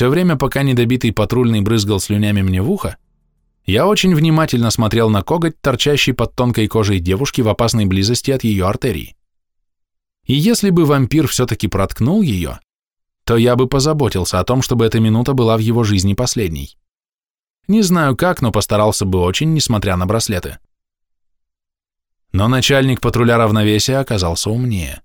все время, пока недобитый патрульный брызгал слюнями мне в ухо, я очень внимательно смотрел на коготь, торчащий под тонкой кожей девушки в опасной близости от ее артерий. И если бы вампир все-таки проткнул ее, то я бы позаботился о том, чтобы эта минута была в его жизни последней. Не знаю как, но постарался бы очень, несмотря на браслеты. Но начальник патруля равновесия оказался умнее.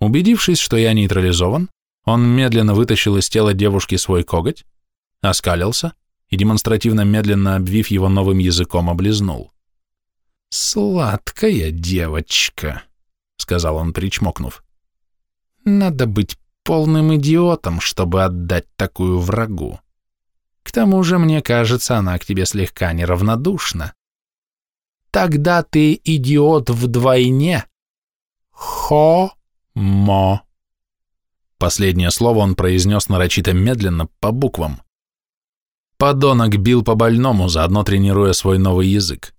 Убедившись, что я нейтрализован, он медленно вытащил из тела девушки свой коготь, оскалился и, демонстративно медленно обвив его новым языком, облизнул. «Сладкая девочка», — сказал он, причмокнув. «Надо быть полным идиотом, чтобы отдать такую врагу. К тому же, мне кажется, она к тебе слегка неравнодушна. Тогда ты идиот вдвойне. Хо-мо. Последнее слово он произнес нарочито медленно, по буквам. Подонок бил по больному, заодно тренируя свой новый язык.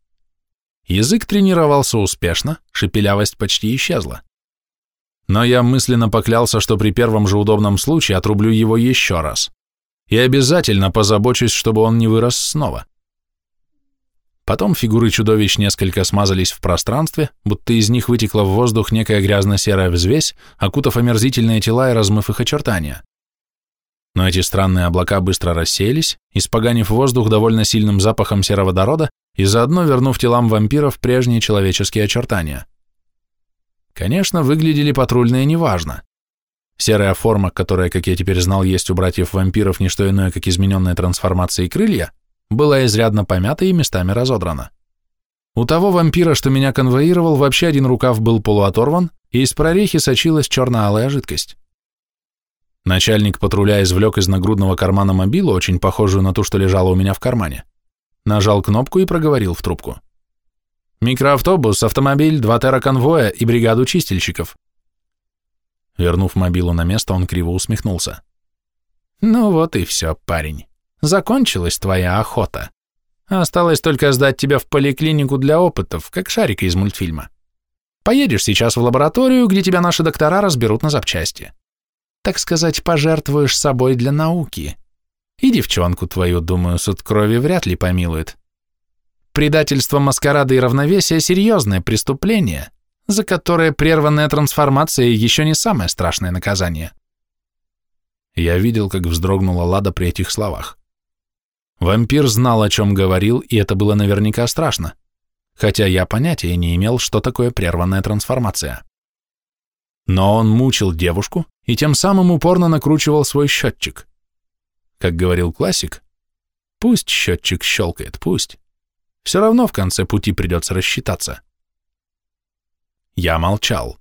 Язык тренировался успешно, шепелявость почти исчезла. Но я мысленно поклялся, что при первом же удобном случае отрублю его еще раз. И обязательно позабочусь, чтобы он не вырос снова. Потом фигуры чудовищ несколько смазались в пространстве, будто из них вытекла в воздух некая грязно-серая взвесь, окутав омерзительные тела и размыв их очертания. Но эти странные облака быстро рассеялись, испоганив воздух довольно сильным запахом сероводорода и заодно вернув телам вампиров прежние человеческие очертания. Конечно, выглядели патрульные неважно. Серая форма, которая, как я теперь знал, есть у братьев-вампиров не что иное, как измененная трансформация и крылья – была изрядно помята и местами разодрана. У того вампира, что меня конвоировал, вообще один рукав был полуоторван, и из прорехи сочилась черно-алая жидкость. Начальник патруля извлек из нагрудного кармана мобилу, очень похожую на ту, что лежала у меня в кармане. Нажал кнопку и проговорил в трубку. «Микроавтобус, автомобиль, два терраконвоя и бригаду чистильщиков». Вернув мобилу на место, он криво усмехнулся. «Ну вот и все, парень». Закончилась твоя охота. Осталось только сдать тебя в поликлинику для опытов, как шарика из мультфильма. Поедешь сейчас в лабораторию, где тебя наши доктора разберут на запчасти. Так сказать, пожертвуешь собой для науки. И девчонку твою, думаю, суд крови вряд ли помилует. Предательство маскарада и равновесия – серьезное преступление, за которое прерванная трансформация еще не самое страшное наказание. Я видел, как вздрогнула Лада при этих словах. Вампир знал, о чем говорил, и это было наверняка страшно, хотя я понятия не имел, что такое прерванная трансформация. Но он мучил девушку и тем самым упорно накручивал свой счетчик. Как говорил классик, пусть счетчик щелкает, пусть. Все равно в конце пути придется рассчитаться. Я молчал.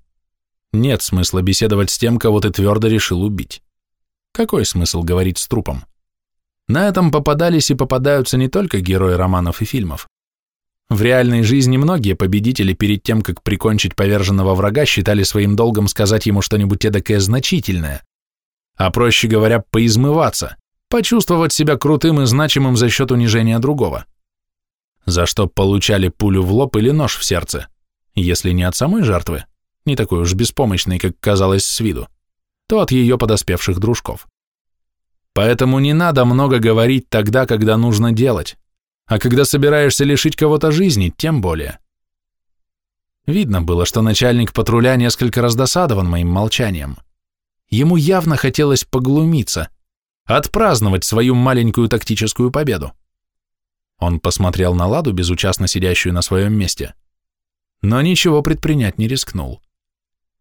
Нет смысла беседовать с тем, кого ты твердо решил убить. Какой смысл говорить с трупом? На этом попадались и попадаются не только герои романов и фильмов. В реальной жизни многие победители перед тем, как прикончить поверженного врага, считали своим долгом сказать ему что-нибудь эдакое значительное, а проще говоря, поизмываться, почувствовать себя крутым и значимым за счет унижения другого. За что получали пулю в лоб или нож в сердце, если не от самой жертвы, не такой уж беспомощной, как казалось с виду, то от ее подоспевших дружков. Поэтому не надо много говорить тогда, когда нужно делать, а когда собираешься лишить кого-то жизни, тем более. Видно было, что начальник патруля несколько раздосадован моим молчанием. Ему явно хотелось поглумиться, отпраздновать свою маленькую тактическую победу. Он посмотрел на Ладу, безучастно сидящую на своем месте, но ничего предпринять не рискнул.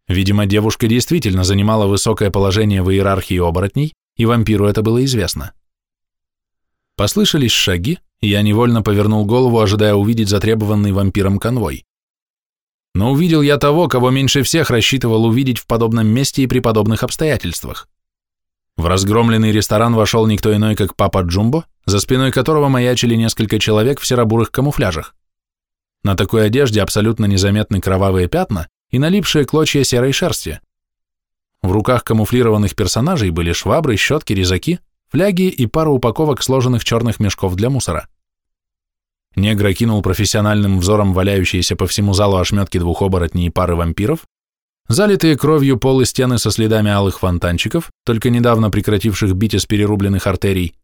Видимо, девушка действительно занимала высокое положение в иерархии оборотней, и вампиру это было известно. Послышались шаги, и я невольно повернул голову, ожидая увидеть затребованный вампиром конвой. Но увидел я того, кого меньше всех рассчитывал увидеть в подобном месте и при подобных обстоятельствах. В разгромленный ресторан вошел никто иной, как папа Джумбо, за спиной которого маячили несколько человек в серобурых камуфляжах. На такой одежде абсолютно незаметны кровавые пятна и налипшие клочья серой шерсти. В руках камуфлированных персонажей были швабры, щетки, резаки, фляги и пара упаковок сложенных черных мешков для мусора. Негр кинул профессиональным взором валяющиеся по всему залу ошметки двух оборотней и пары вампиров, залитые кровью пол и стены со следами алых фонтанчиков, только недавно прекративших бить из перерубленных артерий.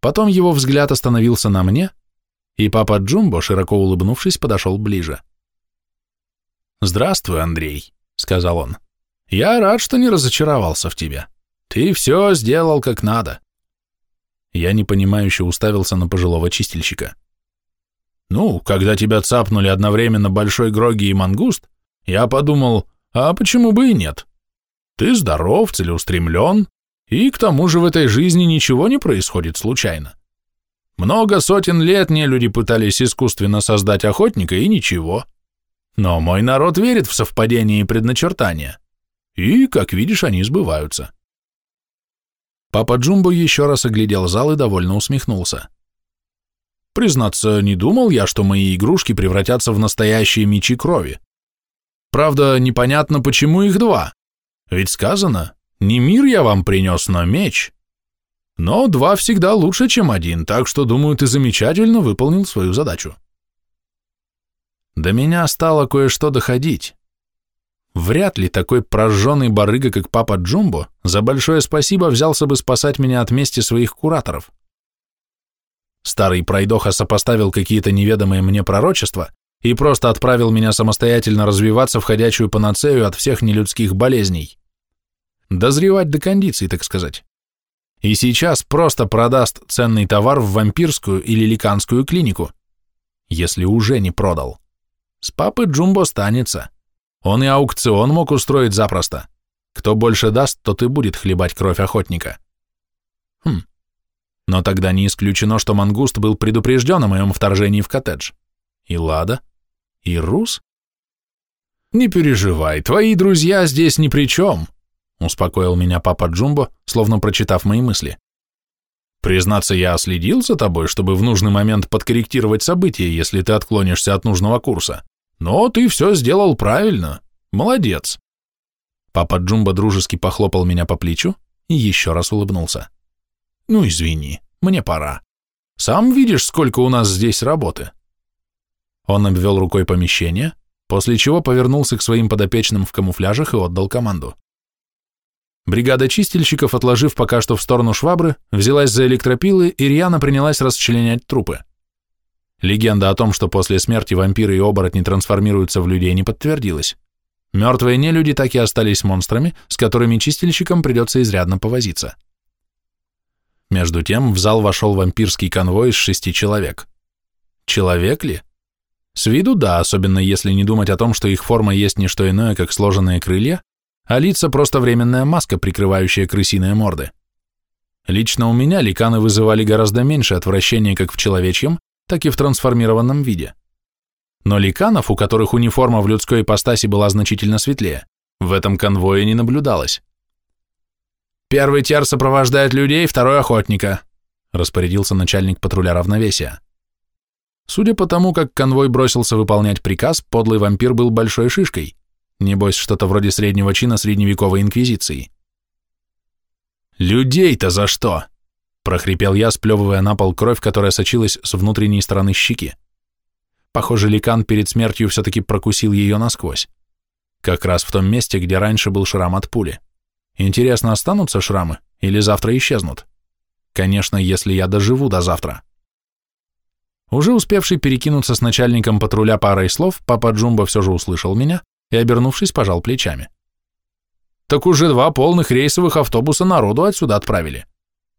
Потом его взгляд остановился на мне, и папа Джумбо, широко улыбнувшись, подошел ближе. «Здравствуй, Андрей», — сказал он. «Я рад, что не разочаровался в тебе. Ты все сделал как надо». Я непонимающе уставился на пожилого чистильщика. «Ну, когда тебя цапнули одновременно Большой Гроги и Мангуст, я подумал, а почему бы и нет? Ты здоров, целеустремлен, и к тому же в этой жизни ничего не происходит случайно. Много сотен лет не люди пытались искусственно создать охотника, и ничего. Но мой народ верит в совпадение и предначертания. И, как видишь, они сбываются. Папа Джумбо еще раз оглядел зал и довольно усмехнулся. Признаться, не думал я, что мои игрушки превратятся в настоящие мечи крови. Правда, непонятно, почему их два. Ведь сказано, не мир я вам принес, но меч. Но два всегда лучше, чем один, так что, думаю, ты замечательно выполнил свою задачу. До меня стало кое-что доходить. Вряд ли такой прожженный барыга, как папа Джумбо, за большое спасибо взялся бы спасать меня от мести своих кураторов. Старый пройдоха сопоставил какие-то неведомые мне пророчества и просто отправил меня самостоятельно развиваться в ходячую панацею от всех нелюдских болезней. Дозревать до кондиции, так сказать и сейчас просто продаст ценный товар в вампирскую или ликанскую клинику, если уже не продал. С папы Джумбо станется. Он и аукцион мог устроить запросто. Кто больше даст, тот и будет хлебать кровь охотника. Хм. Но тогда не исключено, что Мангуст был предупрежден о моем вторжении в коттедж. И Лада? И Рус? Не переживай, твои друзья здесь ни при чем, успокоил меня папа Джумбо, словно прочитав мои мысли. Признаться, я следил за тобой, чтобы в нужный момент подкорректировать события, если ты отклонишься от нужного курса. Но ты все сделал правильно. Молодец. Папа Джумбо дружески похлопал меня по плечу и еще раз улыбнулся. Ну, извини, мне пора. Сам видишь, сколько у нас здесь работы. Он обвел рукой помещение, после чего повернулся к своим подопечным в камуфляжах и отдал команду. Бригада чистильщиков, отложив пока что в сторону швабры, взялась за электропилы и рьяно принялась расчленять трупы. Легенда о том, что после смерти вампиры и оборотни трансформируются в людей, не подтвердилась. Мертвые нелюди так и остались монстрами, с которыми чистильщикам придется изрядно повозиться. Между тем в зал вошел вампирский конвой из шести человек. Человек ли? С виду да, особенно если не думать о том, что их форма есть не что иное, как сложенные крылья, а лица просто временная маска, прикрывающая крысиные морды. Лично у меня ликаны вызывали гораздо меньше отвращения как в человечьем, так и в трансформированном виде. Но ликанов, у которых униформа в людской ипостаси была значительно светлее, в этом конвое не наблюдалось. «Первый тер сопровождает людей, второй — охотника», распорядился начальник патруля равновесия. Судя по тому, как конвой бросился выполнять приказ, подлый вампир был большой шишкой, Небось, что-то вроде среднего чина средневековой инквизиции. «Людей-то за что?» – прохрипел я, сплевывая на пол кровь, которая сочилась с внутренней стороны щеки. Похоже, ликан перед смертью все-таки прокусил ее насквозь. Как раз в том месте, где раньше был шрам от пули. Интересно, останутся шрамы или завтра исчезнут? Конечно, если я доживу до завтра. Уже успевший перекинуться с начальником патруля парой слов, папа Джумба все же услышал меня и, обернувшись, пожал плечами. Так уже два полных рейсовых автобуса народу отсюда отправили.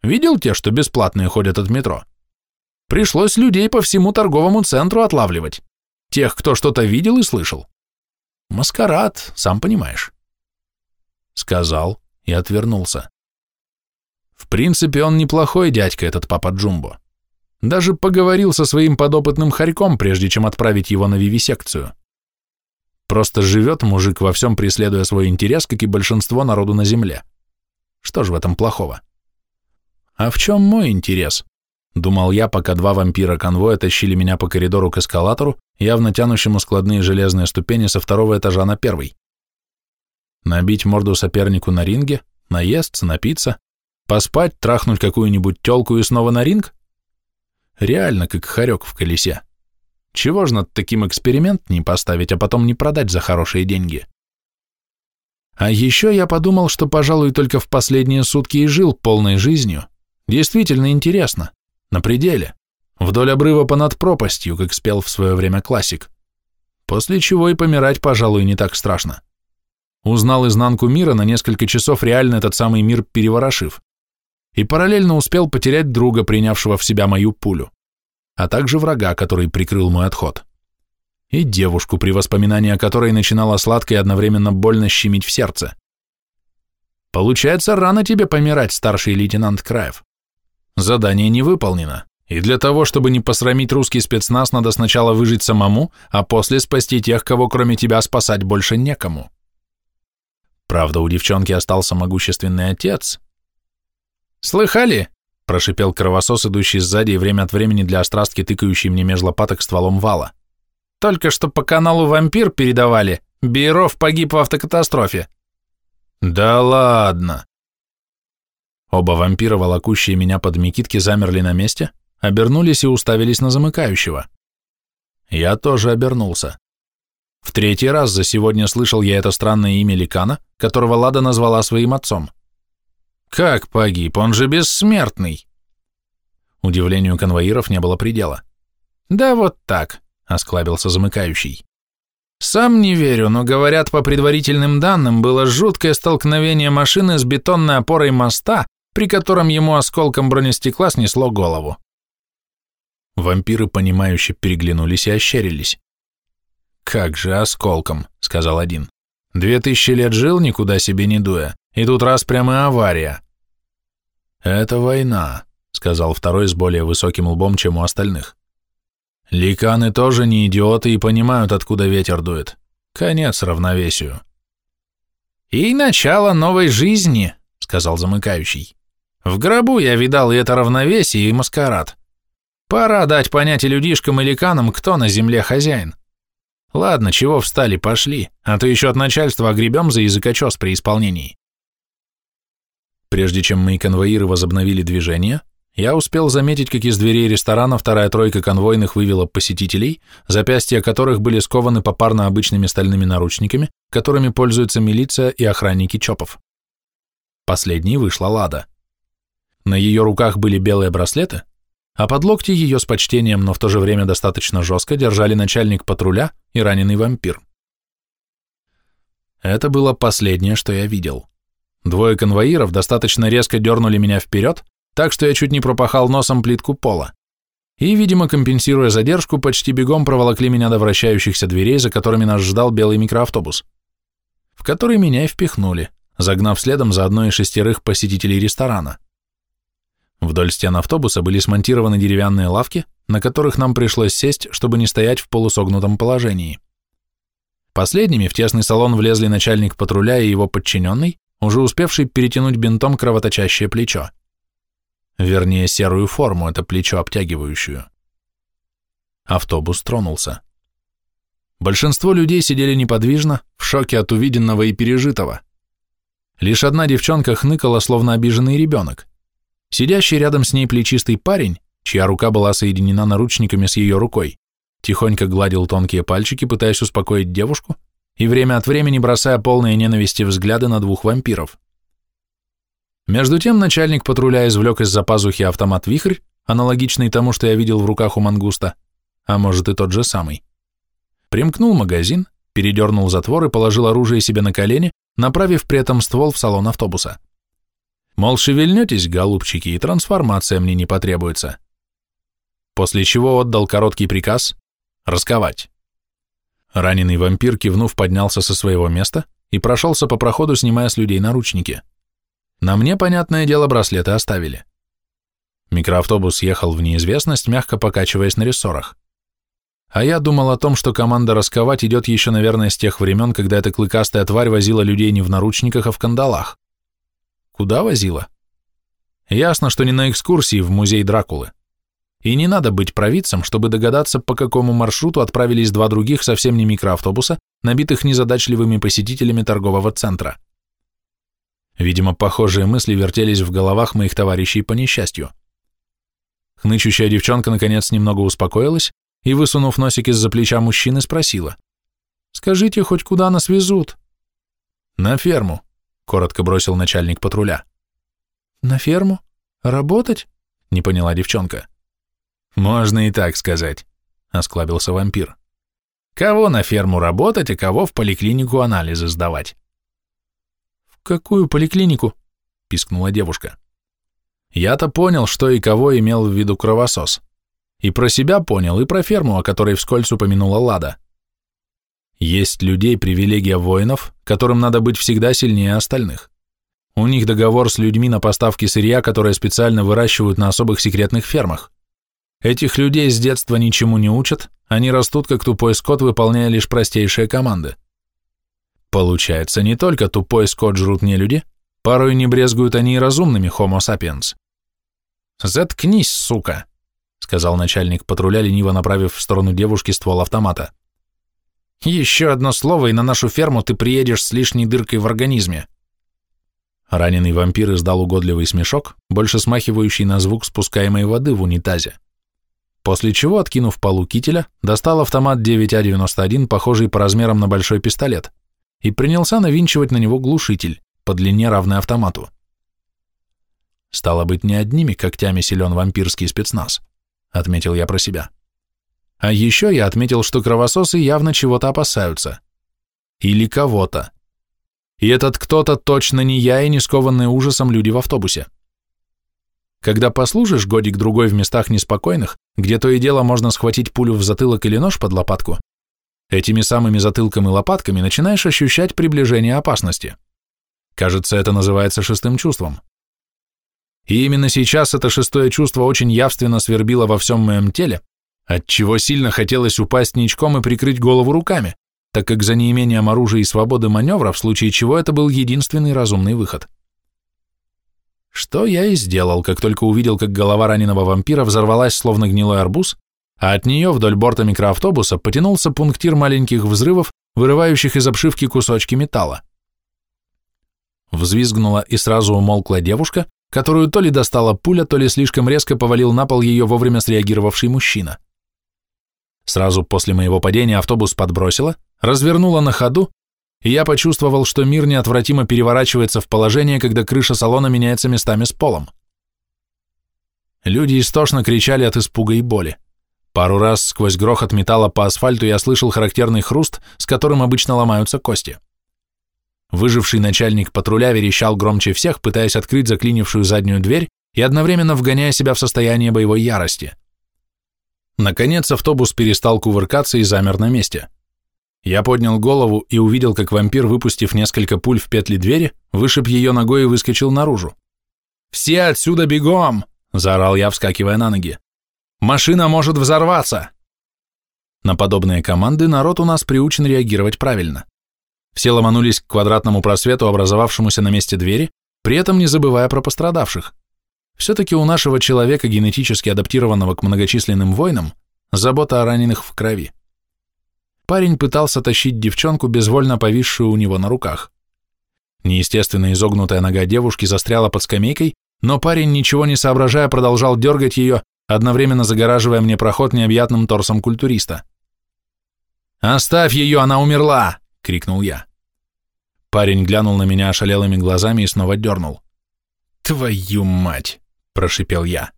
Видел те, что бесплатные ходят от метро? Пришлось людей по всему торговому центру отлавливать. Тех, кто что-то видел и слышал. Маскарад, сам понимаешь. Сказал и отвернулся. В принципе, он неплохой дядька, этот папа Джумбо. Даже поговорил со своим подопытным хорьком, прежде чем отправить его на вивисекцию. Просто живет мужик во всем преследуя свой интерес, как и большинство народу на земле. Что ж в этом плохого? А в чем мой интерес? Думал я, пока два вампира конвоя тащили меня по коридору к эскалатору, явно тянущему складные железные ступени со второго этажа на первый. Набить морду сопернику на ринге, наесться, напиться, поспать, трахнуть какую-нибудь телку и снова на ринг? Реально, как хорек в колесе. Чего ж над таким эксперимент не поставить, а потом не продать за хорошие деньги? А еще я подумал, что, пожалуй, только в последние сутки и жил полной жизнью. Действительно интересно. На пределе. Вдоль обрыва понад пропастью, как спел в свое время классик. После чего и помирать, пожалуй, не так страшно. Узнал изнанку мира на несколько часов реально этот самый мир переворошив. И параллельно успел потерять друга, принявшего в себя мою пулю, а также врага, который прикрыл мой отход и девушку, при воспоминании о которой начинала сладко и одновременно больно щемить в сердце. Получается, рано тебе помирать, старший лейтенант Краев. Задание не выполнено, и для того, чтобы не посрамить русский спецназ, надо сначала выжить самому, а после спасти тех, кого кроме тебя спасать больше некому. Правда, у девчонки остался могущественный отец. «Слыхали?» – прошипел кровосос, идущий сзади и время от времени для острастки тыкающий мне меж лопаток стволом вала. Только что по каналу «Вампир» передавали. Бейров погиб в автокатастрофе. Да ладно. Оба вампира, волокущие меня под микитки, замерли на месте, обернулись и уставились на замыкающего. Я тоже обернулся. В третий раз за сегодня слышал я это странное имя Ликана, которого Лада назвала своим отцом. Как погиб? Он же бессмертный. Удивлению конвоиров не было предела. Да вот так осклабился замыкающий. Сам не верю, но говорят, по предварительным данным, было жуткое столкновение машины с бетонной опорой моста, при котором ему осколком бронестекла снесло голову. Вампиры, понимающе переглянулись и ощерились. «Как же осколком», — сказал один. «Две тысячи лет жил, никуда себе не дуя, и тут раз прямо авария». «Это война», — сказал второй с более высоким лбом, чем у остальных. Ликаны тоже не идиоты и понимают, откуда ветер дует. Конец равновесию. «И начало новой жизни», — сказал замыкающий. «В гробу я видал и это равновесие, и маскарад. Пора дать понять и людишкам, и ликанам, кто на земле хозяин. Ладно, чего встали, пошли, а то еще от начальства огребем за языкочес при исполнении». Прежде чем мои конвоиры возобновили движение, я успел заметить, как из дверей ресторана вторая тройка конвойных вывела посетителей, запястья которых были скованы попарно обычными стальными наручниками, которыми пользуются милиция и охранники ЧОПов. Последней вышла Лада. На ее руках были белые браслеты, а под локти ее с почтением, но в то же время достаточно жестко держали начальник патруля и раненый вампир. Это было последнее, что я видел. Двое конвоиров достаточно резко дернули меня вперед, так что я чуть не пропахал носом плитку пола. И, видимо, компенсируя задержку, почти бегом проволокли меня до вращающихся дверей, за которыми нас ждал белый микроавтобус, в который меня и впихнули, загнав следом за одной из шестерых посетителей ресторана. Вдоль стен автобуса были смонтированы деревянные лавки, на которых нам пришлось сесть, чтобы не стоять в полусогнутом положении. Последними в тесный салон влезли начальник патруля и его подчиненный, уже успевший перетянуть бинтом кровоточащее плечо вернее серую форму, это плечо обтягивающую. Автобус тронулся. Большинство людей сидели неподвижно, в шоке от увиденного и пережитого. Лишь одна девчонка хныкала, словно обиженный ребенок. Сидящий рядом с ней плечистый парень, чья рука была соединена наручниками с ее рукой, тихонько гладил тонкие пальчики, пытаясь успокоить девушку и время от времени бросая полные ненависти взгляды на двух вампиров. Между тем начальник патруля извлек из-за пазухи автомат «Вихрь», аналогичный тому, что я видел в руках у мангуста, а может и тот же самый. Примкнул магазин, передернул затвор и положил оружие себе на колени, направив при этом ствол в салон автобуса. Мол, шевельнетесь, голубчики, и трансформация мне не потребуется. После чего отдал короткий приказ «расковать». Раненый вампир, кивнув, поднялся со своего места и прошелся по проходу, снимая с людей наручники. На мне, понятное дело, браслеты оставили. Микроавтобус ехал в неизвестность, мягко покачиваясь на рессорах. А я думал о том, что команда расковать идет еще, наверное, с тех времен, когда эта клыкастая тварь возила людей не в наручниках, а в кандалах. Куда возила? Ясно, что не на экскурсии в музей Дракулы. И не надо быть провидцем, чтобы догадаться, по какому маршруту отправились два других совсем не микроавтобуса, набитых незадачливыми посетителями торгового центра. Видимо, похожие мысли вертелись в головах моих товарищей по несчастью. Хнычущая девчонка наконец немного успокоилась и, высунув носик из-за плеча мужчины, спросила. «Скажите, хоть куда нас везут?» На ферму, коротко бросил начальник патруля. На ферму? Работать? Не поняла девчонка. Можно и так сказать, осклабился вампир. Кого на ферму работать, а кого в поликлинику анализы сдавать? В какую поликлинику? пискнула девушка. Я-то понял, что и кого имел в виду кровосос. И про себя понял, и про ферму, о которой вскользь упомянула Лада. Есть людей привилегия воинов, которым надо быть всегда сильнее остальных. У них договор с людьми на поставки сырья, которые специально выращивают на особых секретных фермах. Этих людей с детства ничему не учат, они растут как тупой скот, выполняя лишь простейшие команды. Получается, не только тупой скот жрут не люди, порой не брезгуют они и разумными homo sapiens. «Заткнись, сука!» — сказал начальник патруля, лениво направив в сторону девушки ствол автомата. «Еще одно слово, и на нашу ферму ты приедешь с лишней дыркой в организме». Раненый вампир издал угодливый смешок, больше смахивающий на звук спускаемой воды в унитазе. После чего, откинув полу кителя, достал автомат 9А91, похожий по размерам на большой пистолет, и принялся навинчивать на него глушитель, по длине равный автомату. Стало быть, не одними когтями силен вампирский спецназ, отметил я про себя. А еще я отметил, что кровососы явно чего-то опасаются. Или кого-то. И этот кто-то точно не я и не скованные ужасом люди в автобусе. Когда послужишь годик-другой в местах неспокойных, где то и дело можно схватить пулю в затылок или нож под лопатку, этими самыми затылком и лопатками начинаешь ощущать приближение опасности. Кажется, это называется шестым чувством. И именно сейчас это шестое чувство очень явственно свербило во всем моем теле, отчего сильно хотелось упасть ничком и прикрыть голову руками, так как за неимением оружия и свободы маневра, в случае чего это был единственный разумный выход. Что я и сделал, как только увидел, как голова раненого вампира взорвалась, словно гнилой арбуз, а от нее вдоль борта микроавтобуса потянулся пунктир маленьких взрывов, вырывающих из обшивки кусочки металла. Взвизгнула и сразу умолкла девушка, которую то ли достала пуля, то ли слишком резко повалил на пол ее вовремя среагировавший мужчина. Сразу после моего падения автобус подбросило, развернуло на ходу, и я почувствовал, что мир неотвратимо переворачивается в положение, когда крыша салона меняется местами с полом. Люди истошно кричали от испуга и боли. Пару раз сквозь грохот металла по асфальту я слышал характерный хруст, с которым обычно ломаются кости. Выживший начальник патруля верещал громче всех, пытаясь открыть заклинившую заднюю дверь и одновременно вгоняя себя в состояние боевой ярости. Наконец автобус перестал кувыркаться и замер на месте. Я поднял голову и увидел, как вампир, выпустив несколько пуль в петли двери, вышиб ее ногой и выскочил наружу. «Все отсюда бегом!» – заорал я, вскакивая на ноги. «Машина может взорваться!» На подобные команды народ у нас приучен реагировать правильно. Все ломанулись к квадратному просвету, образовавшемуся на месте двери, при этом не забывая про пострадавших. Все-таки у нашего человека, генетически адаптированного к многочисленным войнам, забота о раненых в крови. Парень пытался тащить девчонку, безвольно повисшую у него на руках. Неестественно изогнутая нога девушки застряла под скамейкой, но парень, ничего не соображая, продолжал дергать ее, одновременно загораживая мне проход необъятным торсом культуриста. «Оставь ее, она умерла!» — крикнул я. Парень глянул на меня ошалелыми глазами и снова дернул. «Твою мать!» — прошипел я.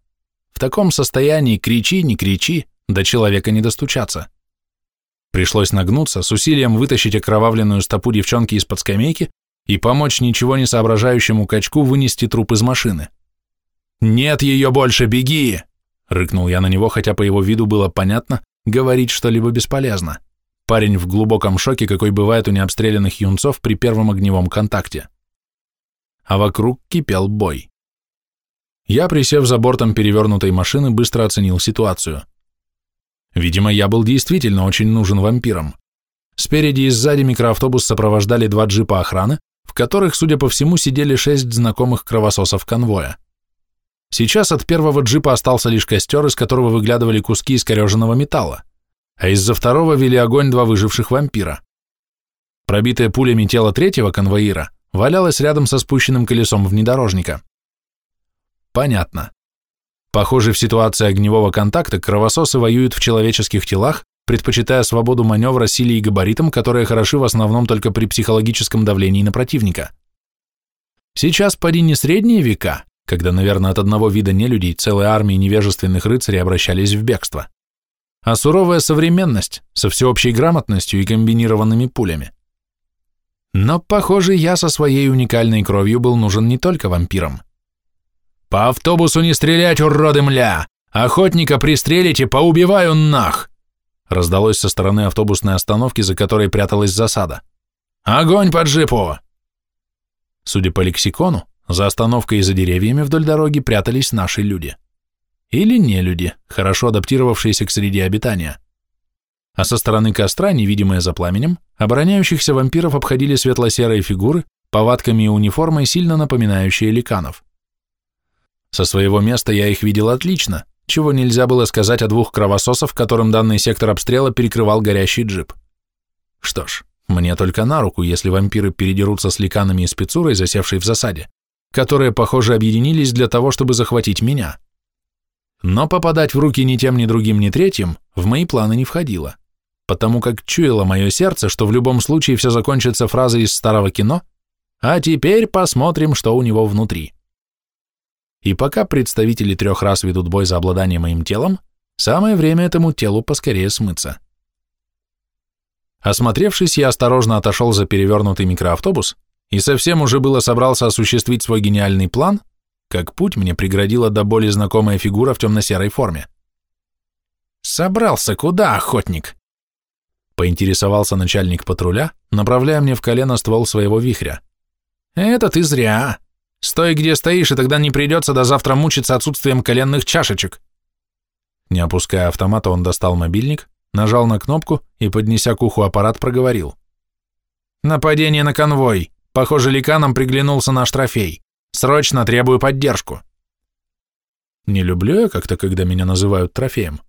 «В таком состоянии кричи, не кричи, до человека не достучаться». Пришлось нагнуться, с усилием вытащить окровавленную стопу девчонки из-под скамейки и помочь ничего не соображающему качку вынести труп из машины. «Нет ее больше, беги!» — рыкнул я на него, хотя по его виду было понятно, говорить что-либо бесполезно. Парень в глубоком шоке, какой бывает у необстрелянных юнцов при первом огневом контакте. А вокруг кипел бой. Я, присев за бортом перевернутой машины, быстро оценил ситуацию. Видимо, я был действительно очень нужен вампирам. Спереди и сзади микроавтобус сопровождали два джипа охраны, в которых, судя по всему, сидели шесть знакомых кровососов конвоя. Сейчас от первого джипа остался лишь костер, из которого выглядывали куски искореженного металла а из-за второго вели огонь два выживших вампира. Пробитое пулями тело третьего конвоира валялось рядом со спущенным колесом внедорожника. Понятно. Похоже, в ситуации огневого контакта кровососы воюют в человеческих телах, предпочитая свободу маневра силе и габаритам, которые хороши в основном только при психологическом давлении на противника. Сейчас поди не средние века, когда, наверное, от одного вида нелюдей целые армии невежественных рыцарей обращались в бегство, а суровая современность со всеобщей грамотностью и комбинированными пулями. Но, похоже, я со своей уникальной кровью был нужен не только вампирам. «По автобусу не стрелять, уроды мля! Охотника пристрелите, поубиваю нах!» раздалось со стороны автобусной остановки, за которой пряталась засада. «Огонь по джипу!» Судя по лексикону, за остановкой и за деревьями вдоль дороги прятались наши люди. Или не люди, хорошо адаптировавшиеся к среде обитания. А со стороны костра, невидимые за пламенем, обороняющихся вампиров обходили светло-серые фигуры, повадками и униформой, сильно напоминающие ликанов. Со своего места я их видел отлично, чего нельзя было сказать о двух кровососов, которым данный сектор обстрела перекрывал горящий джип. Что ж, мне только на руку, если вампиры передерутся с ликанами и спецурой, засевшей в засаде, которые, похоже, объединились для того, чтобы захватить меня. Но попадать в руки ни тем, ни другим, ни третьим в мои планы не входило, потому как чуяло мое сердце, что в любом случае все закончится фразой из старого кино «А теперь посмотрим, что у него внутри». И пока представители трех раз ведут бой за обладание моим телом, самое время этому телу поскорее смыться. Осмотревшись, я осторожно отошел за перевернутый микроавтобус и совсем уже было собрался осуществить свой гениальный план, как путь мне преградила до боли знакомая фигура в темно-серой форме. «Собрался куда, охотник?» Поинтересовался начальник патруля, направляя мне в колено ствол своего вихря. «Это ты зря. Стой, где стоишь, и тогда не придется до завтра мучиться отсутствием коленных чашечек». Не опуская автомата, он достал мобильник, нажал на кнопку и, поднеся к уху аппарат, проговорил. «Нападение на конвой. Похоже, ликанам приглянулся наш трофей. Срочно требую поддержку». Не люблю я как-то, когда меня называют трофеем.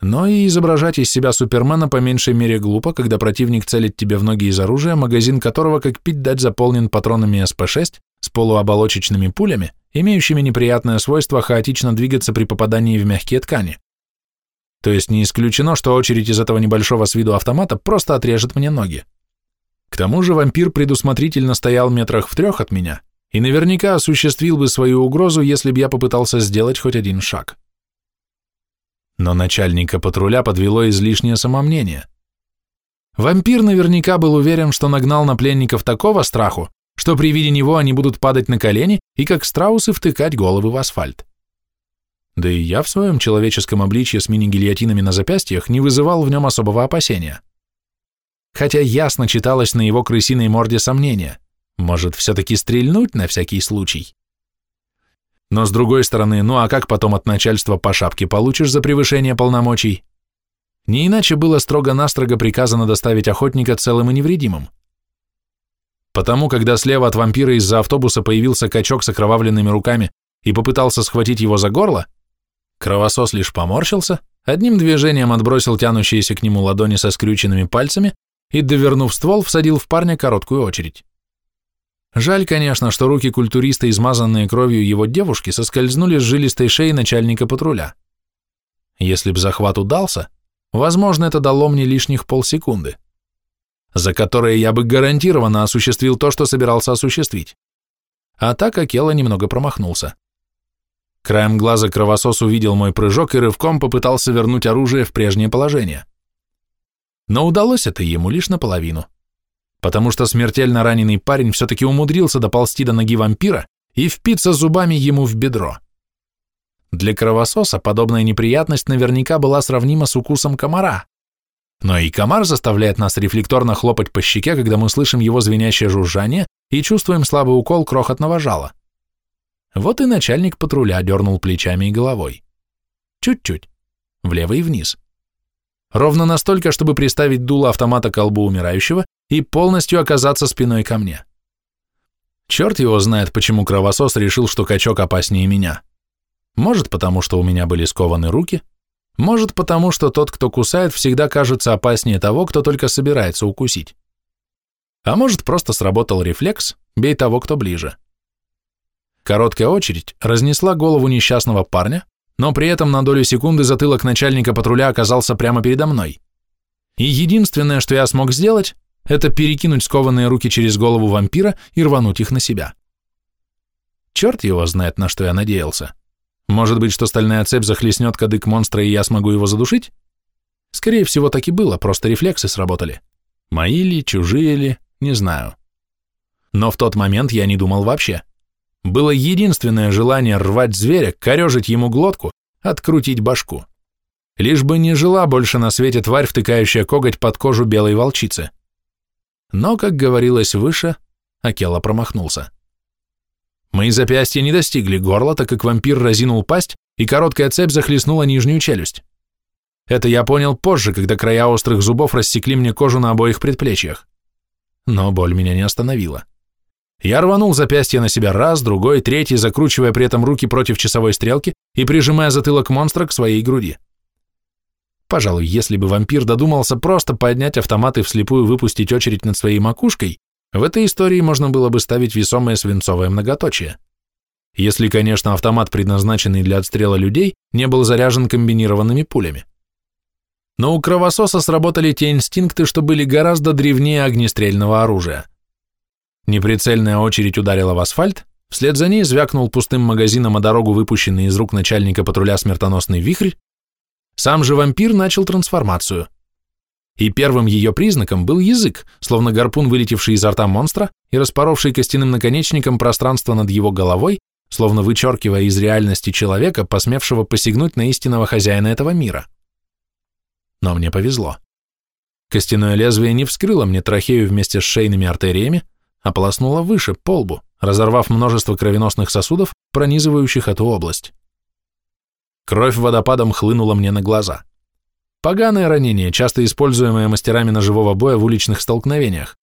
Но и изображать из себя Супермена по меньшей мере глупо, когда противник целит тебе в ноги из оружия, магазин которого, как пить дать, заполнен патронами СП-6 с полуоболочечными пулями, имеющими неприятное свойство хаотично двигаться при попадании в мягкие ткани. То есть не исключено, что очередь из этого небольшого с виду автомата просто отрежет мне ноги. К тому же вампир предусмотрительно стоял метрах в трех от меня и наверняка осуществил бы свою угрозу, если бы я попытался сделать хоть один шаг. Но начальника патруля подвело излишнее самомнение. Вампир наверняка был уверен, что нагнал на пленников такого страху, что при виде него они будут падать на колени и как страусы втыкать головы в асфальт. Да и я в своем человеческом обличье с мини-гильотинами на запястьях не вызывал в нем особого опасения. Хотя ясно читалось на его крысиной морде сомнения. Может, все-таки стрельнуть на всякий случай? Но с другой стороны, ну а как потом от начальства по шапке получишь за превышение полномочий? Не иначе было строго-настрого приказано доставить охотника целым и невредимым. Потому, когда слева от вампира из-за автобуса появился качок с окровавленными руками и попытался схватить его за горло, Кровосос лишь поморщился, одним движением отбросил тянущиеся к нему ладони со скрюченными пальцами и, довернув ствол, всадил в парня короткую очередь. Жаль, конечно, что руки культуриста, измазанные кровью его девушки, соскользнули с жилистой шеи начальника патруля. Если б захват удался, возможно, это дало мне лишних полсекунды, за которые я бы гарантированно осуществил то, что собирался осуществить. А так Акела немного промахнулся. Краем глаза кровосос увидел мой прыжок и рывком попытался вернуть оружие в прежнее положение. Но удалось это ему лишь наполовину, потому что смертельно раненый парень все-таки умудрился доползти до ноги вампира и впиться зубами ему в бедро. Для кровососа подобная неприятность наверняка была сравнима с укусом комара. Но и комар заставляет нас рефлекторно хлопать по щеке, когда мы слышим его звенящее жужжание и чувствуем слабый укол крохотного жала. Вот и начальник патруля дернул плечами и головой. Чуть-чуть. Влево и вниз. Ровно настолько, чтобы приставить дуло автомата к колбу умирающего и полностью оказаться спиной ко мне. Черт его знает, почему кровосос решил, что качок опаснее меня. Может, потому что у меня были скованы руки, может, потому что тот, кто кусает, всегда кажется опаснее того, кто только собирается укусить. А может, просто сработал рефлекс, бей того, кто ближе. Короткая очередь разнесла голову несчастного парня, но при этом на долю секунды затылок начальника патруля оказался прямо передо мной, и единственное, что я смог сделать, это перекинуть скованные руки через голову вампира и рвануть их на себя. Черт его знает, на что я надеялся. Может быть, что стальная цепь захлестнет кадык монстра, и я смогу его задушить? Скорее всего, так и было, просто рефлексы сработали. Мои ли, чужие ли, не знаю. Но в тот момент я не думал вообще. Было единственное желание рвать зверя, корежить ему глотку, открутить башку. Лишь бы не жила больше на свете тварь, втыкающая коготь под кожу белой волчицы. Но, как говорилось выше, Акела промахнулся. Мои запястья не достигли горла, так как вампир разинул пасть, и короткая цепь захлестнула нижнюю челюсть. Это я понял позже, когда края острых зубов рассекли мне кожу на обоих предплечьях. Но боль меня не остановила. Я рванул запястье на себя раз, другой, третий, закручивая при этом руки против часовой стрелки и прижимая затылок монстра к своей груди. Пожалуй, если бы вампир додумался просто поднять автомат и вслепую выпустить очередь над своей макушкой, в этой истории можно было бы ставить весомое свинцовое многоточие. Если, конечно, автомат, предназначенный для отстрела людей, не был заряжен комбинированными пулями. Но у кровососа сработали те инстинкты, что были гораздо древнее огнестрельного оружия. Неприцельная очередь ударила в асфальт, вслед за ней звякнул пустым магазином о дорогу выпущенный из рук начальника патруля смертоносный вихрь, сам же вампир начал трансформацию. И первым ее признаком был язык, словно гарпун, вылетевший изо рта монстра и распоровший костяным наконечником пространство над его головой, словно вычеркивая из реальности человека, посмевшего посягнуть на истинного хозяина этого мира. Но мне повезло. Костяное лезвие не вскрыло мне трахею вместе с шейными артериями, а полоснуло выше, по лбу, разорвав множество кровеносных сосудов, пронизывающих эту область. Кровь водопадом хлынула мне на глаза. Поганое ранение, часто используемое мастерами ножевого боя в уличных столкновениях.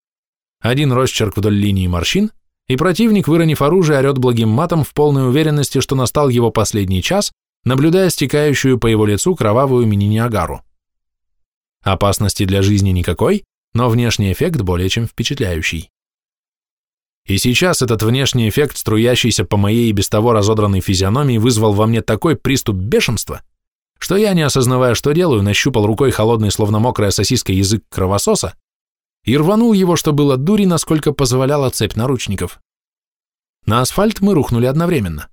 Один росчерк вдоль линии морщин, и противник, выронив оружие, орет благим матом в полной уверенности, что настал его последний час, наблюдая стекающую по его лицу кровавую мини-ниагару. Опасности для жизни никакой, но внешний эффект более чем впечатляющий. И сейчас этот внешний эффект, струящийся по моей и без того разодранной физиономии, вызвал во мне такой приступ бешенства, что я, не осознавая, что делаю, нащупал рукой холодный, словно мокрая сосиска, язык кровососа и рванул его, что было дури, насколько позволяла цепь наручников. На асфальт мы рухнули одновременно.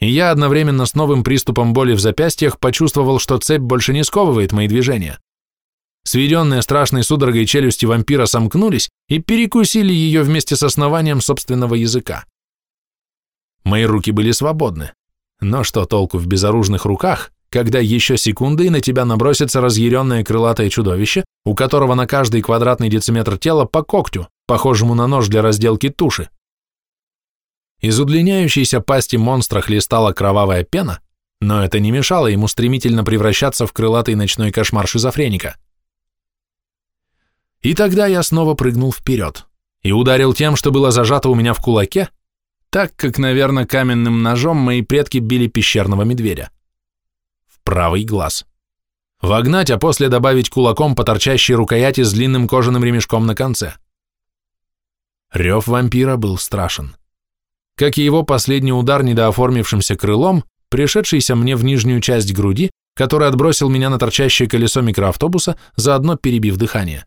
И я одновременно с новым приступом боли в запястьях почувствовал, что цепь больше не сковывает мои движения. Сведенные страшной судорогой челюсти вампира сомкнулись и перекусили ее вместе с основанием собственного языка. Мои руки были свободны. Но что толку в безоружных руках, когда еще секунды и на тебя набросится разъяренное крылатое чудовище, у которого на каждый квадратный дециметр тела по когтю, похожему на нож для разделки туши. Из удлиняющейся пасти монстра хлестала кровавая пена, но это не мешало ему стремительно превращаться в крылатый ночной кошмар шизофреника. И тогда я снова прыгнул вперед и ударил тем, что было зажато у меня в кулаке, так как, наверное, каменным ножом мои предки били пещерного медведя. Правый глаз. Вогнать, а после добавить кулаком по торчащей рукояти с длинным кожаным ремешком на конце. Рев вампира был страшен. Как и его последний удар недооформившимся крылом, пришедшийся мне в нижнюю часть груди, который отбросил меня на торчащее колесо микроавтобуса, заодно перебив дыхание.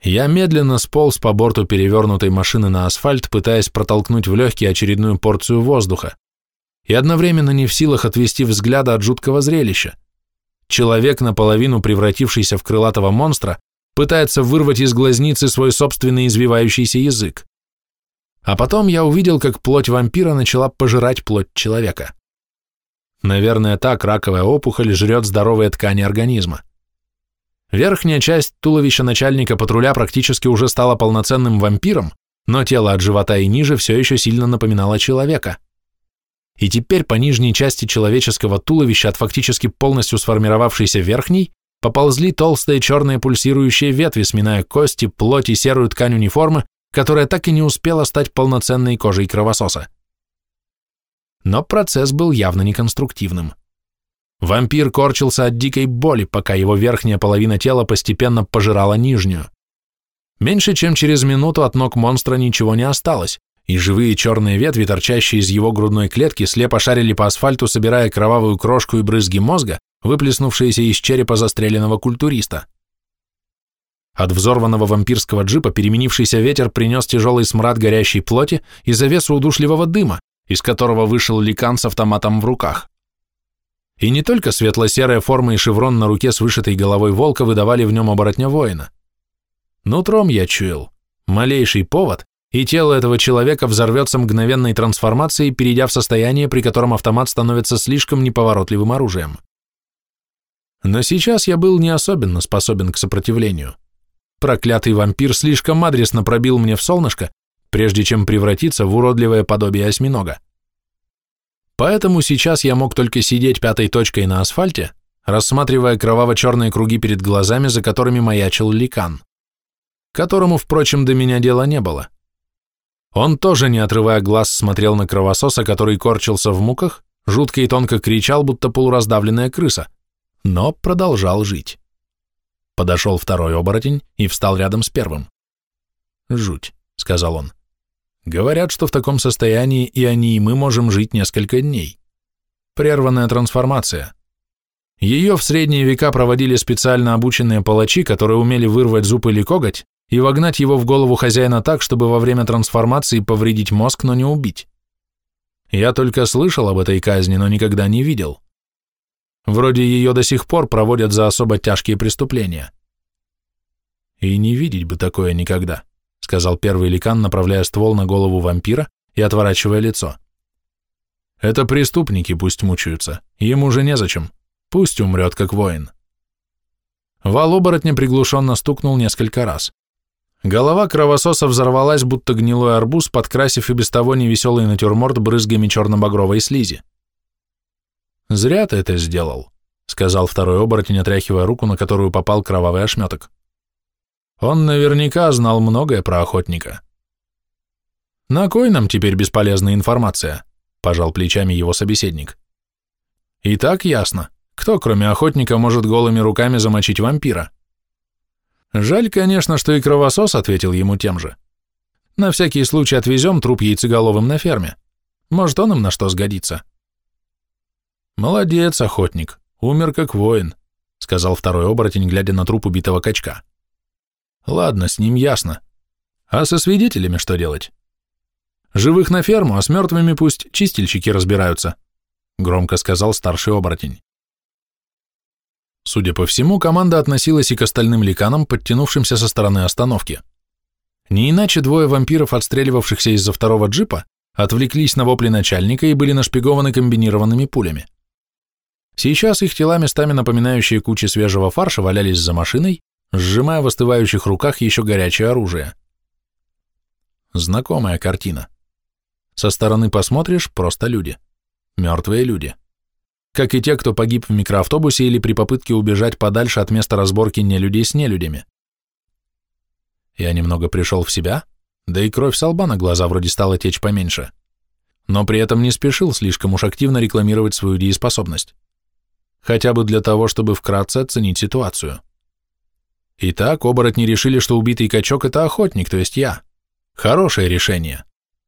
Я медленно сполз по борту перевернутой машины на асфальт, пытаясь протолкнуть в легкие очередную порцию воздуха, и одновременно не в силах отвести взгляда от жуткого зрелища. Человек, наполовину превратившийся в крылатого монстра, пытается вырвать из глазницы свой собственный извивающийся язык. А потом я увидел, как плоть вампира начала пожирать плоть человека. Наверное, так раковая опухоль жрет здоровые ткани организма. Верхняя часть туловища начальника патруля практически уже стала полноценным вампиром, но тело от живота и ниже все еще сильно напоминало человека. И теперь по нижней части человеческого туловища от фактически полностью сформировавшейся верхней поползли толстые черные пульсирующие ветви, сминая кости, плоть и серую ткань униформы, которая так и не успела стать полноценной кожей кровососа. Но процесс был явно неконструктивным. Вампир корчился от дикой боли, пока его верхняя половина тела постепенно пожирала нижнюю. Меньше чем через минуту от ног монстра ничего не осталось, и живые черные ветви, торчащие из его грудной клетки, слепо шарили по асфальту, собирая кровавую крошку и брызги мозга, выплеснувшаяся из черепа застреленного культуриста. От взорванного вампирского джипа переменившийся ветер принес тяжелый смрад горящей плоти и завесу удушливого дыма, из которого вышел ликан с автоматом в руках. И не только светло-серая форма и шеврон на руке с вышитой головой волка выдавали в нем оборотня воина. Нутром я чуял. Малейший повод, и тело этого человека взорвется мгновенной трансформацией, перейдя в состояние, при котором автомат становится слишком неповоротливым оружием. Но сейчас я был не особенно способен к сопротивлению. Проклятый вампир слишком адресно пробил мне в солнышко, прежде чем превратиться в уродливое подобие осьминога. Поэтому сейчас я мог только сидеть пятой точкой на асфальте, рассматривая кроваво-черные круги перед глазами, за которыми маячил ликан, которому, впрочем, до меня дела не было. Он тоже, не отрывая глаз, смотрел на кровососа, который корчился в муках, жутко и тонко кричал, будто полураздавленная крыса, но продолжал жить. Подошел второй оборотень и встал рядом с первым. «Жуть», — сказал он. «Говорят, что в таком состоянии и они, и мы можем жить несколько дней. Прерванная трансформация. Ее в средние века проводили специально обученные палачи, которые умели вырвать зуб или коготь и вогнать его в голову хозяина так, чтобы во время трансформации повредить мозг, но не убить. Я только слышал об этой казни, но никогда не видел. Вроде ее до сих пор проводят за особо тяжкие преступления. И не видеть бы такое никогда, сказал первый ликан, направляя ствол на голову вампира и отворачивая лицо. Это преступники пусть мучаются, ему же незачем, пусть умрет как воин. Вал оборотня приглушенно стукнул несколько раз. Голова кровососа взорвалась, будто гнилой арбуз, подкрасив и без того невеселый натюрморт брызгами черно-багровой слизи. «Зря ты это сделал», — сказал второй оборотень, отряхивая руку, на которую попал кровавый ошметок. «Он наверняка знал многое про охотника». «На кой нам теперь бесполезная информация?» — пожал плечами его собеседник. «И так ясно, кто, кроме охотника, может голыми руками замочить вампира?» Жаль, конечно, что и кровосос ответил ему тем же. На всякий случай отвезем труп яйцеголовым на ферме. Может, он им на что сгодится. Молодец, охотник, умер как воин, сказал второй оборотень, глядя на труп убитого качка. Ладно, с ним ясно. А со свидетелями что делать? Живых на ферму, а с мертвыми пусть чистильщики разбираются, громко сказал старший оборотень. Судя по всему, команда относилась и к остальным ликанам, подтянувшимся со стороны остановки. Не иначе двое вампиров, отстреливавшихся из-за второго джипа, отвлеклись на вопли начальника и были нашпигованы комбинированными пулями. Сейчас их тела, местами напоминающие кучи свежего фарша, валялись за машиной, сжимая в остывающих руках еще горячее оружие. Знакомая картина. Со стороны посмотришь – просто люди. Мертвые люди как и те, кто погиб в микроавтобусе или при попытке убежать подальше от места разборки нелюдей с нелюдями. Я немного пришел в себя, да и кровь с лба на глаза вроде стала течь поменьше, но при этом не спешил слишком уж активно рекламировать свою дееспособность, хотя бы для того, чтобы вкратце оценить ситуацию. Итак, оборотни решили, что убитый качок – это охотник, то есть я. Хорошее решение.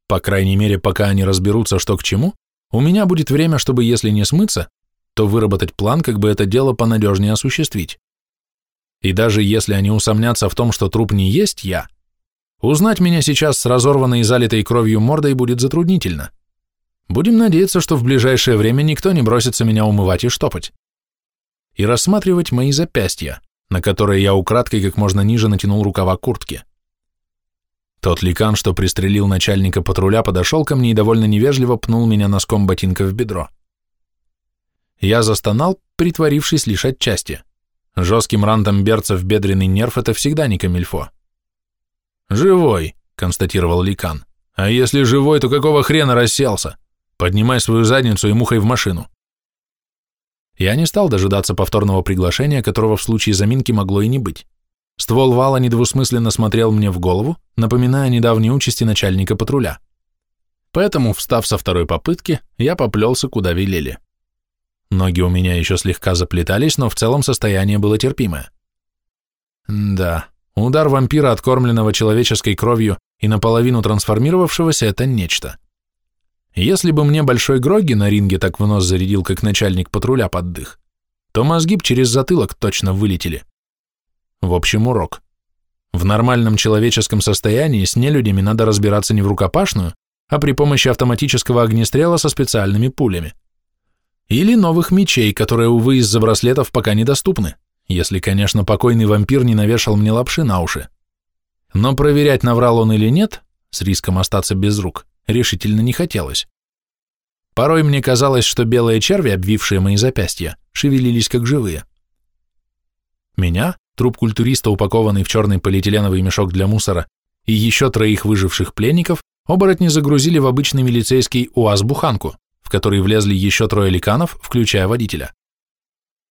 По крайней мере, пока они разберутся, что к чему, у меня будет время, чтобы, если не смыться, то выработать план, как бы это дело понадежнее осуществить. И даже если они усомнятся в том, что труп не есть я, узнать меня сейчас с разорванной и залитой кровью мордой будет затруднительно. Будем надеяться, что в ближайшее время никто не бросится меня умывать и штопать. И рассматривать мои запястья, на которые я украдкой как можно ниже натянул рукава куртки. Тот ликан, что пристрелил начальника патруля, подошел ко мне и довольно невежливо пнул меня носком ботинка в бедро. Я застонал, притворившись лишь отчасти. Жестким рантом берца в бедренный нерв – это всегда не камильфо. «Живой», – констатировал Ликан. «А если живой, то какого хрена расселся? Поднимай свою задницу и мухой в машину». Я не стал дожидаться повторного приглашения, которого в случае заминки могло и не быть. Ствол вала недвусмысленно смотрел мне в голову, напоминая недавние участи начальника патруля. Поэтому, встав со второй попытки, я поплелся, куда велели. Ноги у меня еще слегка заплетались, но в целом состояние было терпимое. Да, удар вампира, откормленного человеческой кровью и наполовину трансформировавшегося, это нечто. Если бы мне большой Гроги на ринге так в нос зарядил, как начальник патруля под дых, то мозги б через затылок точно вылетели. В общем, урок. В нормальном человеческом состоянии с нелюдями надо разбираться не в рукопашную, а при помощи автоматического огнестрела со специальными пулями. Или новых мечей, которые, увы, из-за браслетов пока недоступны, если, конечно, покойный вампир не навешал мне лапши на уши. Но проверять, наврал он или нет, с риском остаться без рук, решительно не хотелось. Порой мне казалось, что белые черви, обвившие мои запястья, шевелились как живые. Меня, труп культуриста, упакованный в черный полиэтиленовый мешок для мусора, и еще троих выживших пленников, оборотни загрузили в обычный милицейский УАЗ-буханку, в который влезли еще трое ликанов, включая водителя.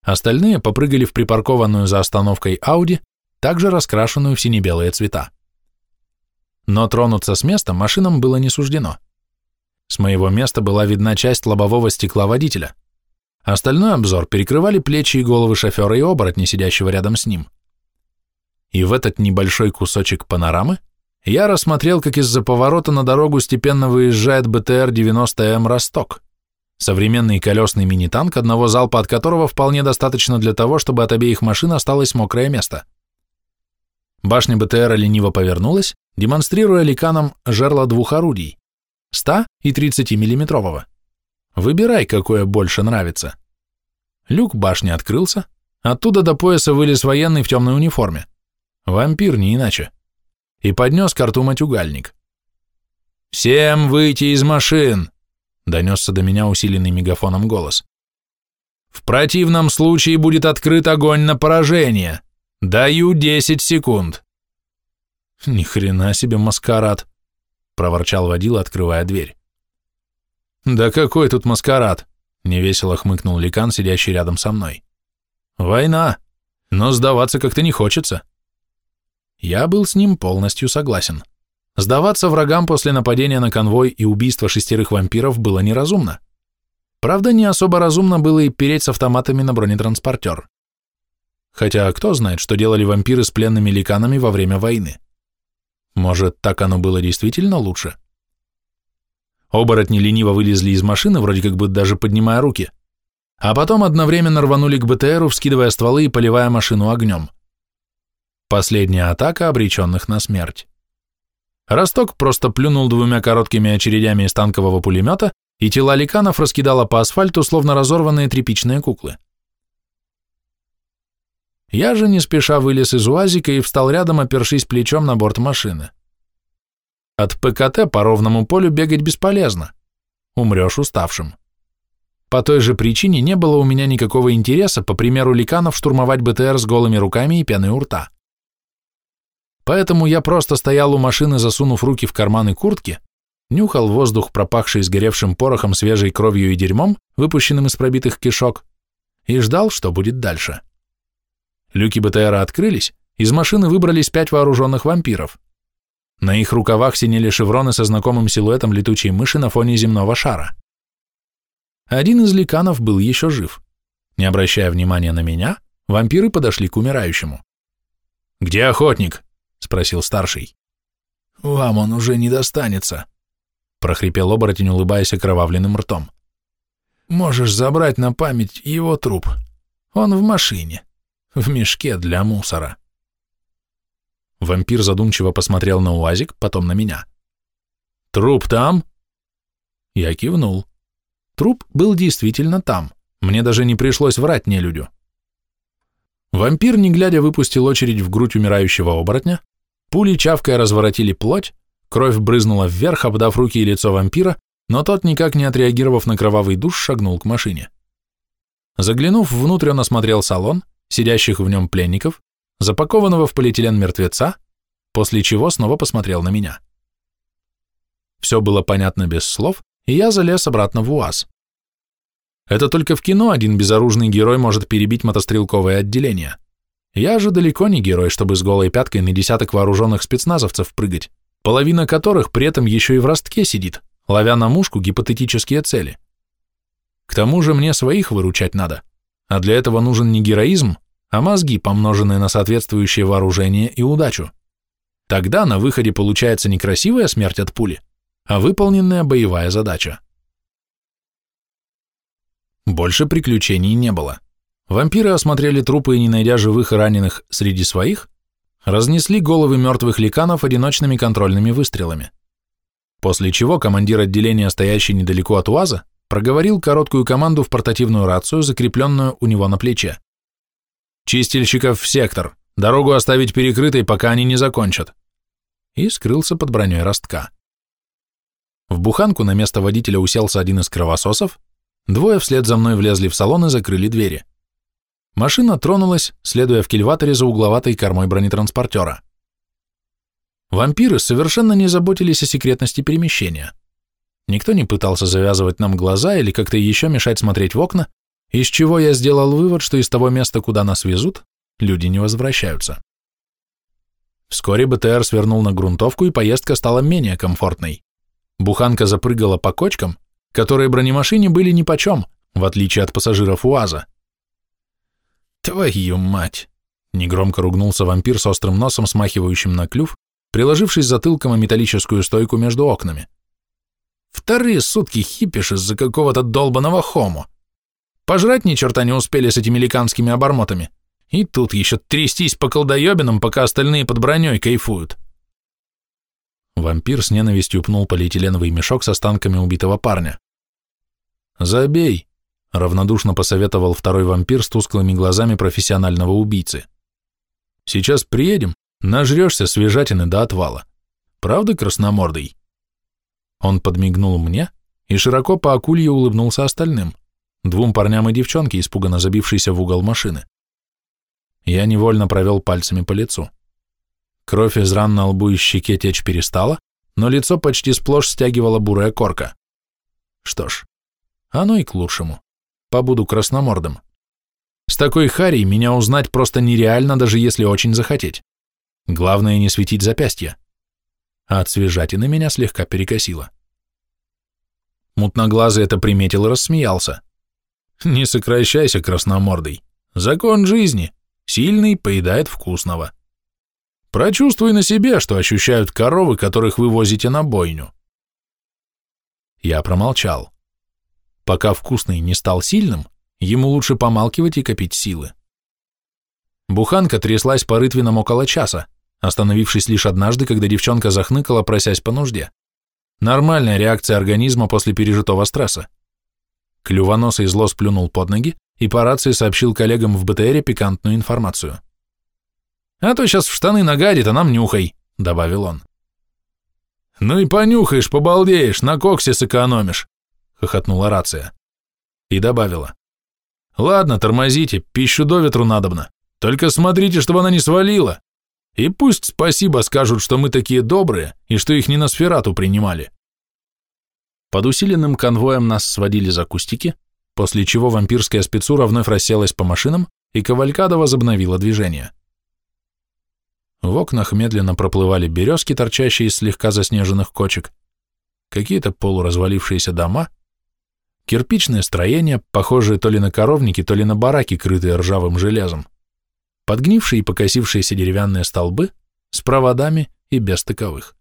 Остальные попрыгали в припаркованную за остановкой Ауди, также раскрашенную в сине-белые цвета. Но тронуться с места машинам было не суждено. С моего места была видна часть лобового стекла водителя. Остальной обзор перекрывали плечи и головы шофера и оборотня, сидящего рядом с ним. И в этот небольшой кусочек панорамы я рассмотрел, как из-за поворота на дорогу степенно выезжает БТР-90М «Росток», современный колесный мини-танк, одного залпа от которого вполне достаточно для того, чтобы от обеих машин осталось мокрое место. Башня БТР лениво повернулась, демонстрируя ликанам жерла двух орудий – 100 и 30-миллиметрового. Выбирай, какое больше нравится. Люк башни открылся, оттуда до пояса вылез военный в темной униформе. Вампир, не иначе. И поднес к рту матюгальник. «Всем выйти из машин!» – донесся до меня усиленный мегафоном голос. «В противном случае будет открыт огонь на поражение. Даю 10 секунд». «Ни хрена себе маскарад!» – проворчал водила, открывая дверь. «Да какой тут маскарад?» – невесело хмыкнул Ликан, сидящий рядом со мной. «Война, но сдаваться как-то не хочется». Я был с ним полностью согласен. Сдаваться врагам после нападения на конвой и убийства шестерых вампиров было неразумно. Правда, не особо разумно было и переть с автоматами на бронетранспортер. Хотя кто знает, что делали вампиры с пленными ликанами во время войны. Может, так оно было действительно лучше? Оборотни лениво вылезли из машины, вроде как бы даже поднимая руки, а потом одновременно рванули к БТРу, вскидывая стволы и поливая машину огнем. Последняя атака обреченных на смерть. Росток просто плюнул двумя короткими очередями из танкового пулемета, и тела ликанов раскидало по асфальту, словно разорванные тряпичные куклы. Я же не спеша вылез из УАЗика и встал рядом, опершись плечом на борт машины. От ПКТ по ровному полю бегать бесполезно. Умрешь уставшим. По той же причине не было у меня никакого интереса, по примеру ликанов, штурмовать БТР с голыми руками и пеной у рта. Поэтому я просто стоял у машины, засунув руки в карманы куртки, нюхал воздух, пропахший сгоревшим порохом, свежей кровью и дерьмом, выпущенным из пробитых кишок, и ждал, что будет дальше. Люки БТРа открылись, из машины выбрались пять вооруженных вампиров. На их рукавах синели шевроны со знакомым силуэтом летучей мыши на фоне земного шара. Один из ликанов был еще жив. Не обращая внимания на меня, вампиры подошли к умирающему. «Где охотник?» — спросил старший. «Вам он уже не достанется», — прохрипел оборотень, улыбаясь окровавленным ртом. «Можешь забрать на память его труп. Он в машине, в мешке для мусора». Вампир задумчиво посмотрел на УАЗик, потом на меня. «Труп там?» Я кивнул. Труп был действительно там. Мне даже не пришлось врать нелюдю. Вампир, не глядя, выпустил очередь в грудь умирающего оборотня, пули чавкая разворотили плоть, кровь брызнула вверх, обдав руки и лицо вампира, но тот, никак не отреагировав на кровавый душ, шагнул к машине. Заглянув внутрь, он осмотрел салон, сидящих в нем пленников, запакованного в полиэтилен мертвеца, после чего снова посмотрел на меня. Все было понятно без слов, и я залез обратно в УАЗ. Это только в кино один безоружный герой может перебить мотострелковое отделение. Я же далеко не герой, чтобы с голой пяткой на десяток вооруженных спецназовцев прыгать, половина которых при этом еще и в ростке сидит, ловя на мушку гипотетические цели. К тому же мне своих выручать надо, а для этого нужен не героизм, а мозги, помноженные на соответствующее вооружение и удачу. Тогда на выходе получается не красивая смерть от пули, а выполненная боевая задача. Больше приключений не было. Вампиры осмотрели трупы и, не найдя живых и раненых среди своих, разнесли головы мертвых ликанов одиночными контрольными выстрелами. После чего командир отделения, стоящий недалеко от УАЗа, проговорил короткую команду в портативную рацию, закрепленную у него на плече. «Чистильщиков в сектор! Дорогу оставить перекрытой, пока они не закончат!» И скрылся под броней ростка. В буханку на место водителя уселся один из кровососов, двое вслед за мной влезли в салон и закрыли двери. Машина тронулась, следуя в кильваторе за угловатой кормой бронетранспортера. Вампиры совершенно не заботились о секретности перемещения. Никто не пытался завязывать нам глаза или как-то еще мешать смотреть в окна, из чего я сделал вывод, что из того места, куда нас везут, люди не возвращаются. Вскоре БТР свернул на грунтовку, и поездка стала менее комфортной. Буханка запрыгала по кочкам, которые бронемашине были нипочем, в отличие от пассажиров УАЗа. «Твою мать!» — негромко ругнулся вампир с острым носом, смахивающим на клюв, приложившись затылком о металлическую стойку между окнами. «Вторые сутки хипишь из-за какого-то долбаного хому. Пожрать ни черта не успели с этими ликанскими обормотами. И тут еще трястись по колдоебинам, пока остальные под броней кайфуют». Вампир с ненавистью пнул полиэтиленовый мешок с останками убитого парня. «Забей», равнодушно посоветовал второй вампир с тусклыми глазами профессионального убийцы. Сейчас приедем, нажрешься свежатины до отвала. Правда, красномордый? Он подмигнул мне и широко по акулье улыбнулся остальным, двум парням и девчонке, испуганно забившейся в угол машины. Я невольно провел пальцами по лицу. Кровь из ран на лбу и щеке течь перестала, но лицо почти сплошь стягивала бурая корка. Что ж, оно и к лучшему побуду красномордым. С такой харей меня узнать просто нереально, даже если очень захотеть. Главное не светить запястья. А от свежатины меня слегка перекосило. Мутноглазый это приметил и рассмеялся. Не сокращайся, красномордый. Закон жизни. Сильный поедает вкусного. Прочувствуй на себе, что ощущают коровы, которых вы возите на бойню. Я промолчал. Пока вкусный не стал сильным, ему лучше помалкивать и копить силы. Буханка тряслась по рытвинам около часа, остановившись лишь однажды, когда девчонка захныкала, просясь по нужде. Нормальная реакция организма после пережитого стресса. Клювоносый зло сплюнул под ноги и по рации сообщил коллегам в БТРе пикантную информацию. «А то сейчас в штаны нагадит, а нам нюхай», — добавил он. «Ну и понюхаешь, побалдеешь, на коксе сэкономишь», — хохотнула рация. И добавила. «Ладно, тормозите, пищу до ветру надобно. Только смотрите, чтобы она не свалила. И пусть спасибо скажут, что мы такие добрые, и что их не на сферату принимали». Под усиленным конвоем нас сводили за кустики, после чего вампирская спецура вновь расселась по машинам, и Кавалькада возобновила движение. В окнах медленно проплывали березки, торчащие из слегка заснеженных кочек, какие-то полуразвалившиеся дома — Кирпичные строения, похожие то ли на коровники, то ли на бараки, крытые ржавым железом. Подгнившие и покосившиеся деревянные столбы с проводами и без таковых.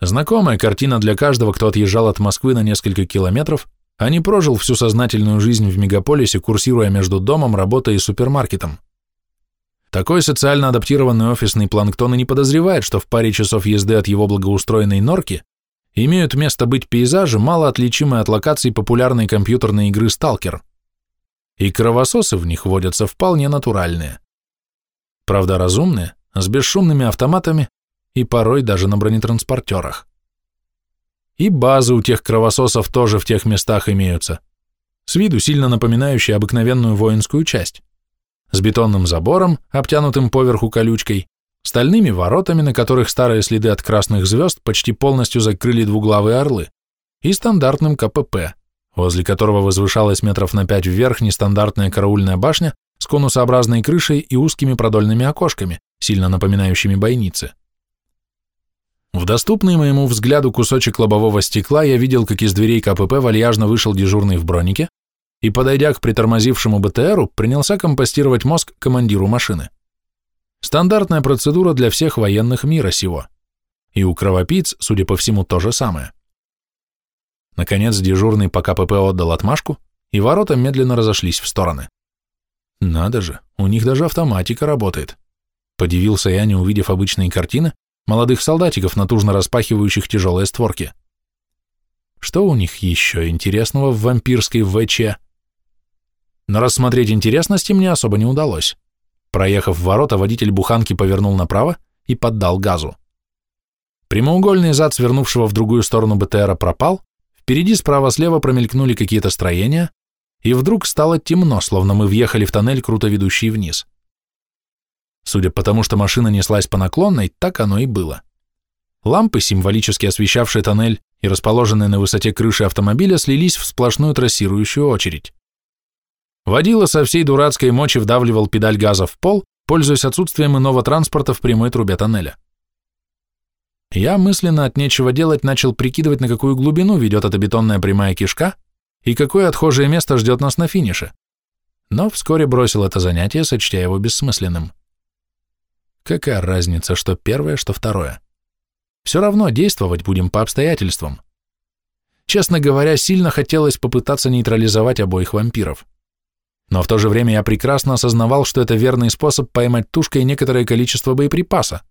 Знакомая картина для каждого, кто отъезжал от Москвы на несколько километров, а не прожил всю сознательную жизнь в мегаполисе, курсируя между домом, работой и супермаркетом. Такой социально адаптированный офисный планктон и не подозревает, что в паре часов езды от его благоустроенной норки имеют место быть пейзажи, мало отличимые от локаций популярной компьютерной игры «Сталкер». И кровососы в них водятся вполне натуральные. Правда, разумные, с бесшумными автоматами и порой даже на бронетранспортерах. И базы у тех кровососов тоже в тех местах имеются, с виду сильно напоминающие обыкновенную воинскую часть, с бетонным забором, обтянутым поверху колючкой, стальными воротами, на которых старые следы от красных звезд почти полностью закрыли двуглавые орлы, и стандартным КПП, возле которого возвышалась метров на пять вверх нестандартная караульная башня с конусообразной крышей и узкими продольными окошками, сильно напоминающими бойницы. В доступный моему взгляду кусочек лобового стекла я видел, как из дверей КПП вальяжно вышел дежурный в бронике и, подойдя к притормозившему БТРу, принялся компостировать мозг командиру машины. Стандартная процедура для всех военных мира сего. И у кровопийц, судя по всему, то же самое. Наконец дежурный по КПП отдал отмашку, и ворота медленно разошлись в стороны. Надо же, у них даже автоматика работает. Подивился я, не увидев обычные картины молодых солдатиков, натужно распахивающих тяжелые створки. Что у них еще интересного в вампирской ВЧ? Но рассмотреть интересности мне особо не удалось. Проехав ворота, водитель буханки повернул направо и поддал газу. Прямоугольный зад свернувшего в другую сторону БТРа пропал, впереди справа-слева промелькнули какие-то строения, и вдруг стало темно, словно мы въехали в тоннель, круто ведущий вниз. Судя по тому, что машина неслась по наклонной, так оно и было. Лампы, символически освещавшие тоннель и расположенные на высоте крыши автомобиля, слились в сплошную трассирующую очередь. Водила со всей дурацкой мочи вдавливал педаль газа в пол, пользуясь отсутствием иного транспорта в прямой трубе тоннеля. Я мысленно от нечего делать начал прикидывать, на какую глубину ведет эта бетонная прямая кишка и какое отхожее место ждет нас на финише. Но вскоре бросил это занятие, сочтя его бессмысленным. Какая разница, что первое, что второе? Все равно действовать будем по обстоятельствам. Честно говоря, сильно хотелось попытаться нейтрализовать обоих вампиров. Но в то же время я прекрасно осознавал, что это верный способ поймать тушкой некоторое количество боеприпаса.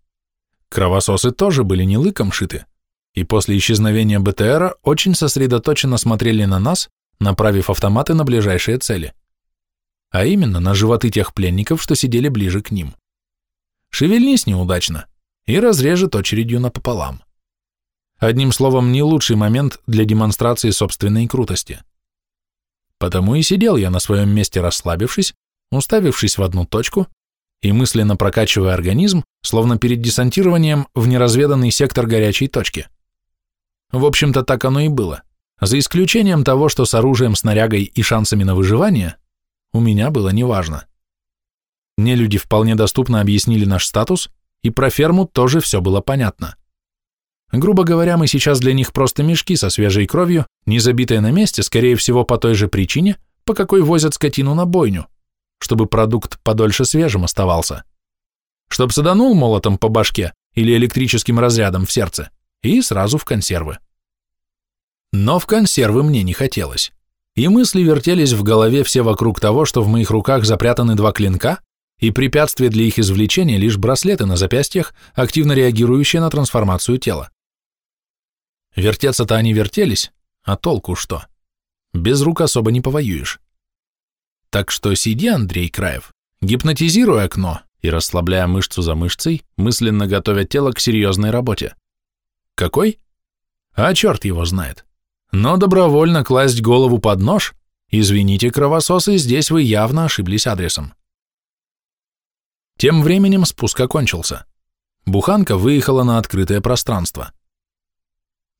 Кровососы тоже были не лыком шиты, и после исчезновения БТРа очень сосредоточенно смотрели на нас, направив автоматы на ближайшие цели. А именно на животы тех пленников, что сидели ближе к ним. Шевельнись неудачно и разрежет очередью напополам. Одним словом, не лучший момент для демонстрации собственной крутости. Потому и сидел я на своем месте расслабившись, уставившись в одну точку и мысленно прокачивая организм, словно перед десантированием в неразведанный сектор горячей точки. В общем-то, так оно и было. За исключением того, что с оружием, снарягой и шансами на выживание у меня было неважно. Нелюди вполне доступно объяснили наш статус, и про ферму тоже все было понятно. Грубо говоря, мы сейчас для них просто мешки со свежей кровью, не забитые на месте, скорее всего, по той же причине, по какой возят скотину на бойню, чтобы продукт подольше свежим оставался. Чтоб саданул молотом по башке или электрическим разрядом в сердце, и сразу в консервы. Но в консервы мне не хотелось, и мысли вертелись в голове все вокруг того, что в моих руках запрятаны два клинка, и препятствие для их извлечения лишь браслеты на запястьях, активно реагирующие на трансформацию тела. Вертеться-то они вертелись, а толку что? Без рук особо не повоюешь. Так что сиди, Андрей Краев, гипнотизируй окно и, расслабляя мышцу за мышцей, мысленно готовя тело к серьезной работе. Какой? А черт его знает. Но добровольно класть голову под нож, извините, кровососы, здесь вы явно ошиблись адресом. Тем временем спуск окончился. Буханка выехала на открытое пространство.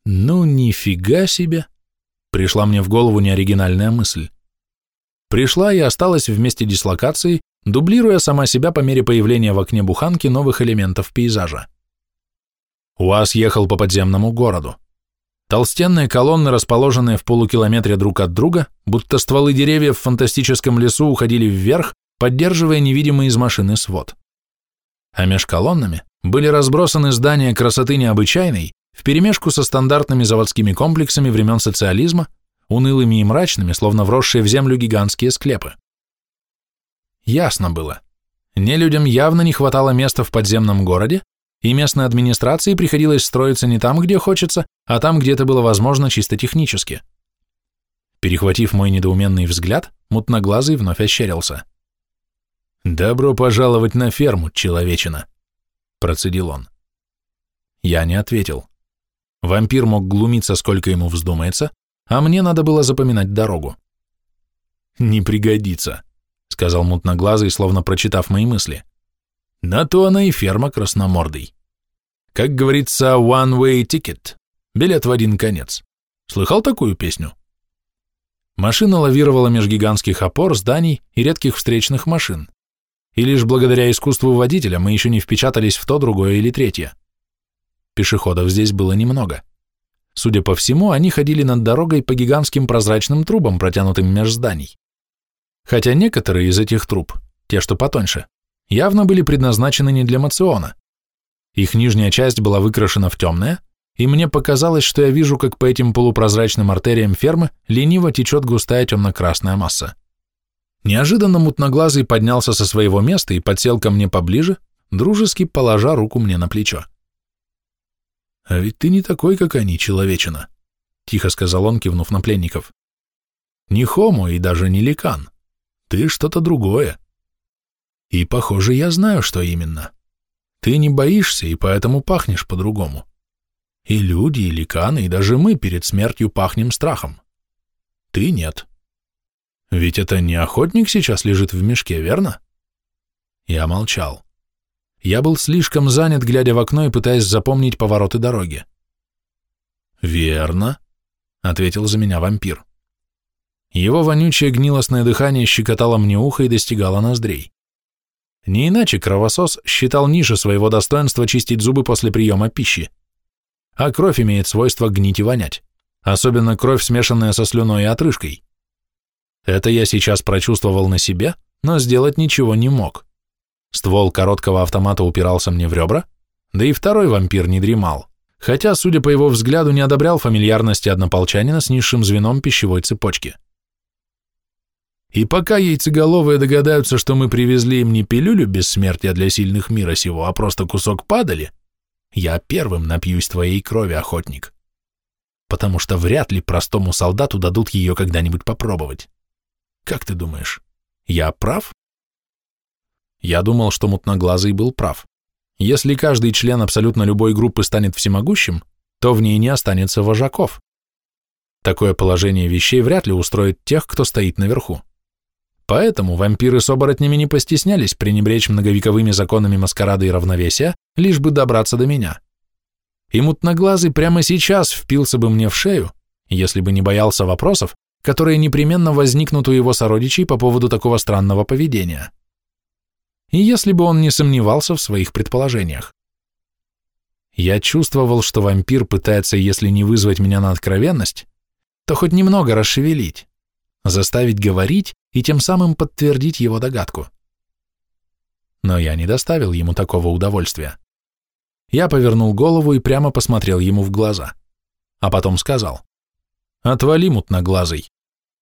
Ну, нифига себе! Пришла мне в голову неоригинальная мысль. Пришла и осталась в месте дислокации, дублируя сама себя по мере появления в окне буханки новых элементов пейзажа. УАЗ ехал по подземному городу. Толстенные колонны, расположенные в полукилометре друг от друга, будто стволы деревьев в фантастическом лесу уходили вверх, поддерживая невидимый из машины свод. А меж колоннами были разбросаны здания красоты необычайной, вперемешку со стандартными заводскими комплексами времен социализма, унылыми и мрачными, словно вросшие в землю гигантские склепы. Ясно было. Нелюдям явно не хватало места в подземном городе, и местной администрации приходилось строиться не там, где хочется, а там, где это было возможно чисто технически. Перехватив мой недоуменный взгляд, мутноглазый вновь ощерился. «Добро пожаловать на ферму, человечина», — процедил он. Я не ответил. Вампир мог глумиться, сколько ему вздумается, а мне надо было запоминать дорогу. «Не пригодится», — сказал мутноглазый, словно прочитав мои мысли. «На то она и ферма красномордой. Как говорится, one-way ticket, билет в один конец. Слыхал такую песню?» Машина лавировала меж гигантских опор, зданий и редких встречных машин и лишь благодаря искусству водителя мы еще не впечатались в то, другое или третье. Пешеходов здесь было немного. Судя по всему, они ходили над дорогой по гигантским прозрачным трубам, протянутым меж зданий. Хотя некоторые из этих труб, те, что потоньше, явно были предназначены не для мациона. Их нижняя часть была выкрашена в темное, и мне показалось, что я вижу, как по этим полупрозрачным артериям фермы лениво течет густая темно-красная масса. Неожиданно мутноглазый поднялся со своего места и подсел ко мне поближе, дружески положа руку мне на плечо. «А ведь ты не такой, как они, человечина», — тихо сказал он, кивнув на пленников. «Не хомо и даже не ликан. Ты что-то другое. И, похоже, я знаю, что именно. Ты не боишься и поэтому пахнешь по-другому. И люди, и ликаны, и даже мы перед смертью пахнем страхом. Ты нет. Ведь это не охотник сейчас лежит в мешке, верно? Я молчал. Я был слишком занят, глядя в окно и пытаясь запомнить повороты дороги. «Верно», — ответил за меня вампир. Его вонючее гнилостное дыхание щекотало мне ухо и достигало ноздрей. Не иначе кровосос считал ниже своего достоинства чистить зубы после приема пищи. А кровь имеет свойство гнить и вонять, особенно кровь, смешанная со слюной и отрыжкой. Это я сейчас прочувствовал на себе, но сделать ничего не мог. Ствол короткого автомата упирался мне в ребра, да и второй вампир не дремал, хотя, судя по его взгляду, не одобрял фамильярности однополчанина с низшим звеном пищевой цепочки. И пока яйцеголовые догадаются, что мы привезли им не пилюлю бессмертия для сильных мира сего, а просто кусок падали, я первым напьюсь твоей крови, охотник. Потому что вряд ли простому солдату дадут ее когда-нибудь попробовать. Как ты думаешь, я прав? Я думал, что мутноглазый был прав. Если каждый член абсолютно любой группы станет всемогущим, то в ней не останется вожаков. Такое положение вещей вряд ли устроит тех, кто стоит наверху. Поэтому вампиры с оборотнями не постеснялись пренебречь многовековыми законами маскарада и равновесия, лишь бы добраться до меня. И мутноглазый прямо сейчас впился бы мне в шею, если бы не боялся вопросов, которые непременно возникнут у его сородичей по поводу такого странного поведения и если бы он не сомневался в своих предположениях. Я чувствовал, что вампир пытается, если не вызвать меня на откровенность, то хоть немного расшевелить, заставить говорить и тем самым подтвердить его догадку. Но я не доставил ему такого удовольствия. Я повернул голову и прямо посмотрел ему в глаза, а потом сказал, «Отвали, мутноглазый,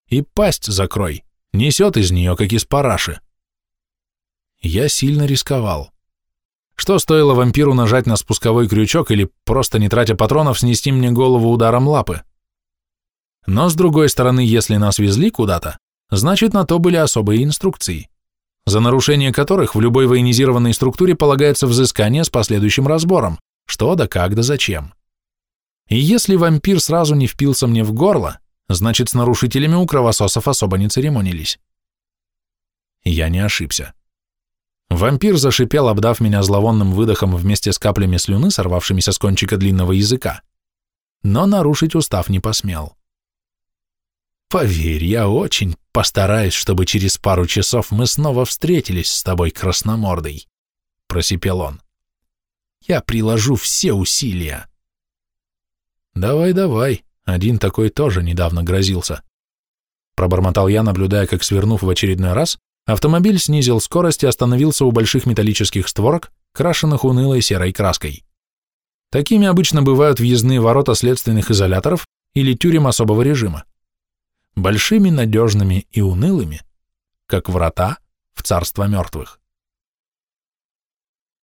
и пасть закрой, несет из нее, как из параши». Я сильно рисковал. Что стоило вампиру нажать на спусковой крючок или, просто не тратя патронов, снести мне голову ударом лапы? Но, с другой стороны, если нас везли куда-то, значит, на то были особые инструкции, за нарушение которых в любой военизированной структуре полагается взыскание с последующим разбором, что да как да зачем. И если вампир сразу не впился мне в горло, значит, с нарушителями у кровососов особо не церемонились. Я не ошибся. Вампир зашипел, обдав меня зловонным выдохом вместе с каплями слюны, сорвавшимися с кончика длинного языка. Но нарушить устав не посмел. «Поверь, я очень постараюсь, чтобы через пару часов мы снова встретились с тобой, красномордой», — просипел он. «Я приложу все усилия». «Давай, давай, один такой тоже недавно грозился», — пробормотал я, наблюдая, как, свернув в очередной раз, Автомобиль снизил скорость и остановился у больших металлических створок, крашенных унылой серой краской. Такими обычно бывают въездные ворота следственных изоляторов или тюрем особого режима. Большими, надежными и унылыми, как врата в царство мертвых.